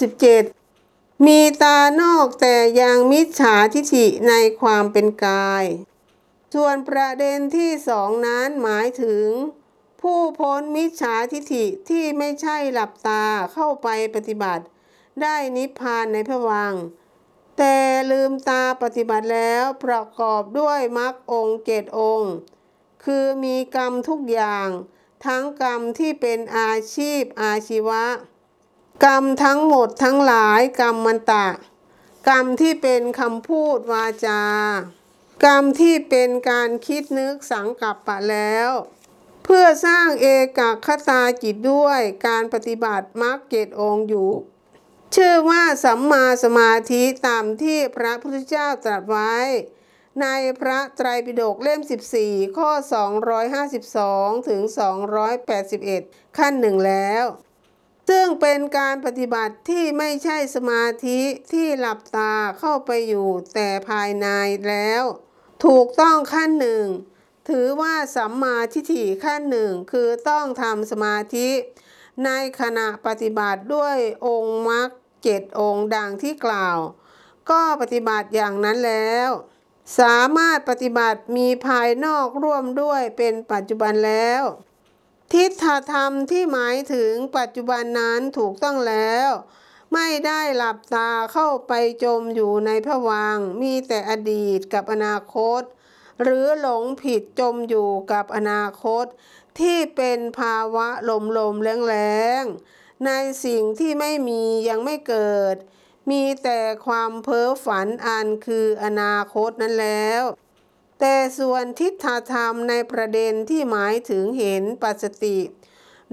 97 มีตานอกแต่ยังมิจฉาทิฐิในความเป็นกาย ส่วนประเด็นที่สองนั้นหมายถึง ผู้พ้นมิจฉาทิฐิที่ไม่ใช่หลับตาเข้าไปปฏิบัติ ได้นิพพานในพระวัง แต่ลืมตาปฏิบัติแล้วประกอบด้วยมรรคองค์เกตองค์ คือมีกรรมทุกอย่าง ทั้งกรรมที่เป็นอาชีพอาชีวะ กรรมทั้งหมดทั้งหลายกรรมมันตะ กรรมที่เป็นคำพูดวาจา กรรมที่เป็นการคิดนึกสังกัปปะแล้ว เพื่อสร้างเอกคตาจิตด้วยการปฏิบัติมรรคเกตองอยู่ ชื่อว่าสัมมาสมาธิตามที่พระพุทธเจ้าตรัสไว้ ในพระไตรปิฎกเล่ม 14 ข้อ 252 ถึง 281 ขั้นหนึ่งแล้ว ซึ่งเป็นการปฏิบัติที่ไม่ใช่สมาธิที่หลับตาเข้าไปอยู่แต่ภายในแล้ว ถูกต้องขั้นหนึ่ง ถือว่าสัมมาทิฏฐิขั้นหนึ่งคือต้องทำสมาธิ ในขณะปฏิบัติด้วยองค์มรรคเจ็ดองค์ดังที่กล่าว ก็ปฏิบัติอย่างนั้นแล้ว สามารถปฏิบัติมีภายนอกร่วมด้วยเป็นปัจจุบันแล้ว ทิฏฐธรรมที่หมายถึงปัจจุบันนั้นถูกต้องแล้ว ไม่ได้หลับตาเข้าไปจมอยู่ในพระวังมีแต่อดีตกับอนาคต หรือหลงผิดจมอยู่กับอนาคต ที่เป็นภาวะลมลมแรงแรงๆในสิ่งที่ไม่มียังไม่เกิด มีแต่ความเพ้อฝันอันคืออนาคตนั้นแล้ว แต่ส่วนทิฏฐธรรมในประเด็นที่หมายถึงเห็นปัสติ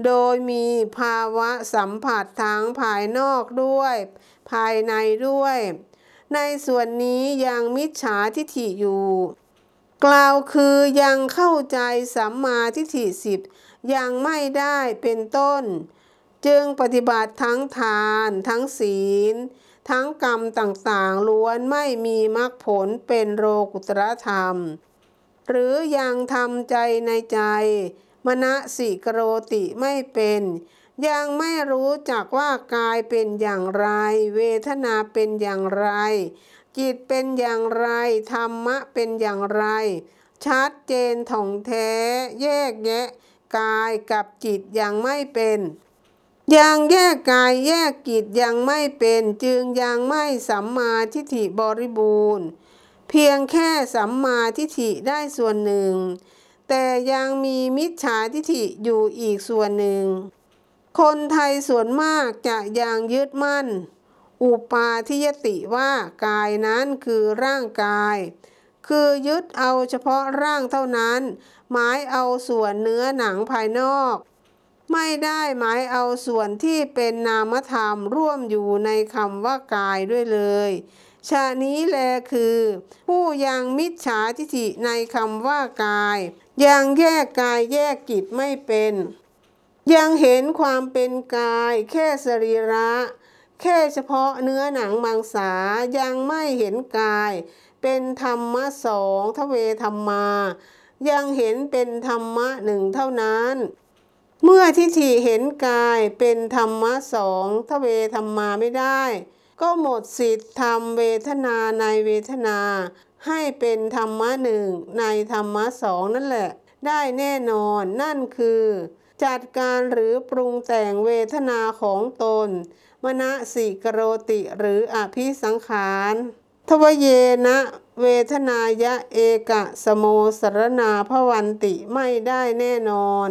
โดยมีภาวะสัมผัสทั้งภายนอกด้วย ภายในด้วย ในส่วนนี้ยังมิจฉาทิฐิอยู่ กล่าวคือยังเข้าใจสัมมาทิฏฐิสิบยังไม่ได้เป็นต้น จึงปฏิบัติทั้งทานทั้งศีล ทั้งกรรมต่างๆ ล้วนไม่มีมรรคผลเป็นโลกุตรธรรม หรือยังทำใจในใจ มณสิกโรติไม่เป็น ยังไม่รู้จักว่ากายเป็นอย่างไร เวทนาเป็นอย่างไร จิตเป็นอย่างไร ธรรมะเป็นอย่างไร ชัดเจนถ่องแท้ แยกแยะ กายกับจิตยังไม่เป็น ยังแยกกายแยกจิตยังไม่เป็นจึงยังไม่สัมมาทิฏฐิบริบูรณ์ เพียงแค่สัมมาทิฏฐิได้ส่วนหนึ่ง แต่ยังมีมิจฉาทิฏฐิอยู่อีกส่วนหนึ่ง คนไทยส่วนมากจะยังยึดมั่น อุปาทิยติว่ากายนั้นคือร่างกาย คือยึดเอาเฉพาะร่างเท่านั้น หมายเอาส่วนเนื้อหนังภายนอก ไม่ได้หมายเอาส่วนที่เป็นนามธรรมร่วมอยู่ในคำว่ากายด้วยเลยชานี้แลคือ ผู้ยังมิจฉาทิฐิในคำว่ากาย ยังแยกกายแยกจิตไม่เป็น ยังเห็นความเป็นกายแค่สรีระ แค่เฉพาะเนื้อหนังมังสายังไม่เห็นกาย เป็นธรรมะสองทเวธรรมา ยังเห็นเป็นธรรมะหนึ่งเท่านั้น เมื่อทิฏฐิเห็นกายเป็นธรรมะสองทเวธรรมาไม่ได้ ก็หมดสิทธิ์ทำเวทนาในเวทนา ให้เป็นธรรมะหนึ่งในธรรมะสองนั่นแหละ ได้แน่นอนนั่นคือ จัดการหรือปรุงแต่งเวทนาของตน มณสิกโรติหรืออภิสังขารทวเยนะเวทนายะเอกะสโมสรณาพวันติไม่ได้แน่นอน